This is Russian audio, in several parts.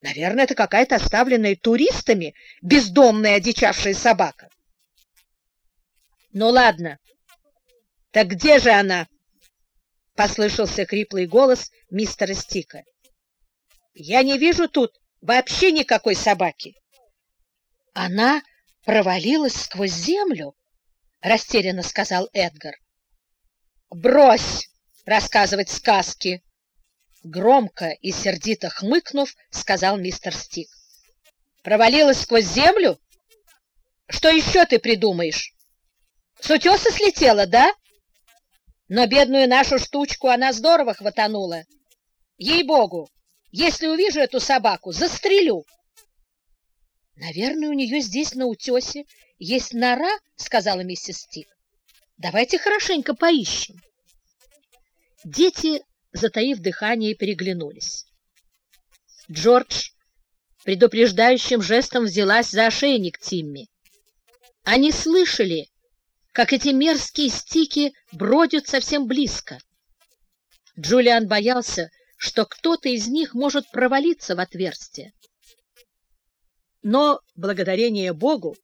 Наверное, это какая-то оставленная туристами бездомная одичавшая собака. Ну ладно. Так где же она? Послышался хриплый голос мистера Стика. Я не вижу тут вообще никакой собаки. Она провалилась сквозь землю, растерянно сказал Эдгар. Брось рассказывать сказки, Громко и сердито хмыкнув, сказал мистер Стик. Провалилась сквозь землю? Что еще ты придумаешь? С утеса слетела, да? Но бедную нашу штучку она здорово хватанула. Ей-богу, если увижу эту собаку, застрелю. Наверное, у нее здесь на утесе есть нора, сказала миссис Стик. Давайте хорошенько поищем. Дети затаив дыхание, переглянулись. Джордж предупреждающим жестом взялась за ошейник Тимми. Они слышали, как эти мерзкие стики бродят совсем близко. Джулиан боялся, что кто-то из них может провалиться в отверстие. Но, благодарение Богу,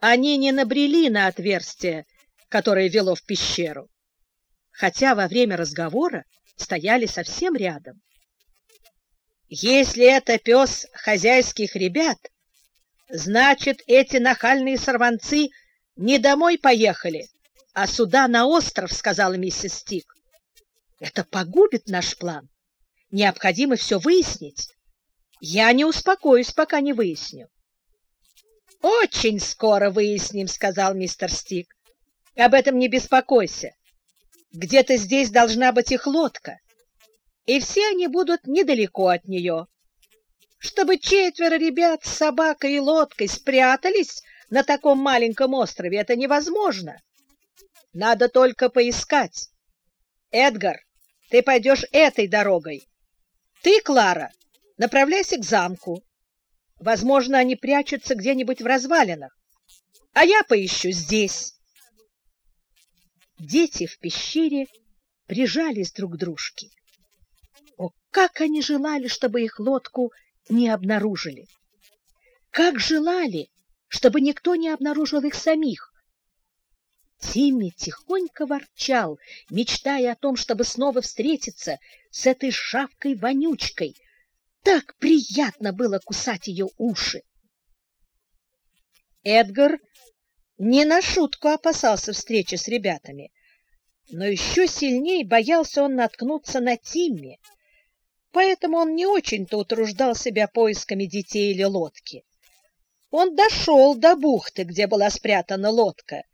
они не набрели на отверстие, которое вело в пещеру, хотя во время разговора стояли совсем рядом. Если это пес хозяйских ребят, значит, эти нахальные сорванцы не домой поехали, а сюда на остров, сказала миссис Стик. Это погубит наш план. Необходимо все выяснить. Я не успокоюсь, пока не выясню. Очень скоро выясним, сказал мистер Стик. Об этом не беспокойся. Где-то здесь должна быть их лодка, и все они будут недалеко от нее. Чтобы четверо ребят с собакой и лодкой спрятались на таком маленьком острове, это невозможно. Надо только поискать. Эдгар, ты пойдешь этой дорогой. Ты, Клара, направляйся к замку. Возможно, они прячутся где-нибудь в развалинах, а я поищу здесь. Дети в пещере прижались друг к дружке. О, как они желали, чтобы их лодку не обнаружили! Как желали, чтобы никто не обнаружил их самих! Тимми тихонько ворчал, мечтая о том, чтобы снова встретиться с этой шавкой-вонючкой. Так приятно было кусать ее уши! Эдгар не на шутку опасался встречи с ребятами, но еще сильнее боялся он наткнуться на Тимми, поэтому он не очень-то утруждал себя поисками детей или лодки. Он дошел до бухты, где была спрятана лодка,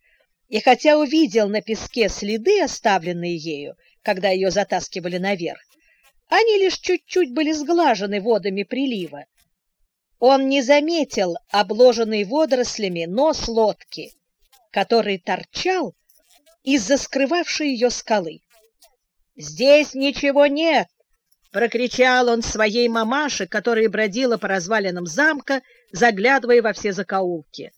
и хотя увидел на песке следы, оставленные ею, когда ее затаскивали наверх, они лишь чуть-чуть были сглажены водами прилива. Он не заметил обложенный водорослями нос лодки, который торчал из-за скрывавшей ее скалы. «Здесь ничего нет!» — прокричал он своей мамаше, которая бродила по развалинам замка, заглядывая во все закоулки.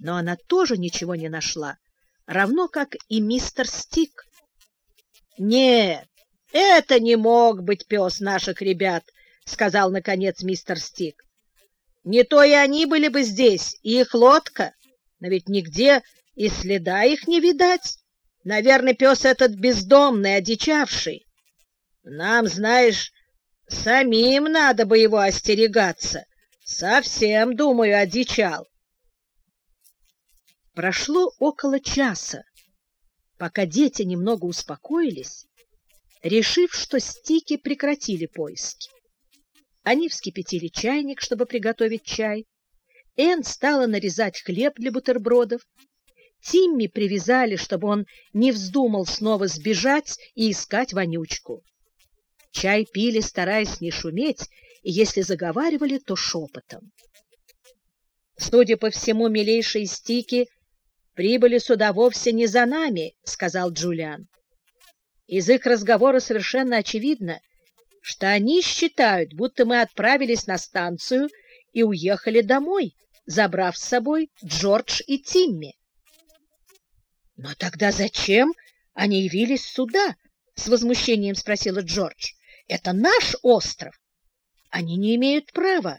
Но она тоже ничего не нашла, равно как и мистер Стик. «Нет, это не мог быть пес наших ребят», — сказал, наконец, мистер Стик. Не то и они были бы здесь, и их лодка, но ведь нигде и следа их не видать. Наверное, пес этот бездомный, одичавший. Нам, знаешь, самим надо бы его остерегаться. Совсем, думаю, одичал. Прошло около часа, пока дети немного успокоились, решив, что стики прекратили поиски. Они вскипятили чайник, чтобы приготовить чай. Энн стала нарезать хлеб для бутербродов. Тимми привязали, чтобы он не вздумал снова сбежать и искать вонючку. Чай пили, стараясь не шуметь, и если заговаривали, то шепотом. «Судя по всему, милейшие стики прибыли сюда вовсе не за нами», — сказал Джулиан. Из их разговора совершенно очевидно — что они считают, будто мы отправились на станцию и уехали домой, забрав с собой Джордж и Тимми. — Но тогда зачем они явились сюда? — с возмущением спросила Джордж. — Это наш остров. Они не имеют права.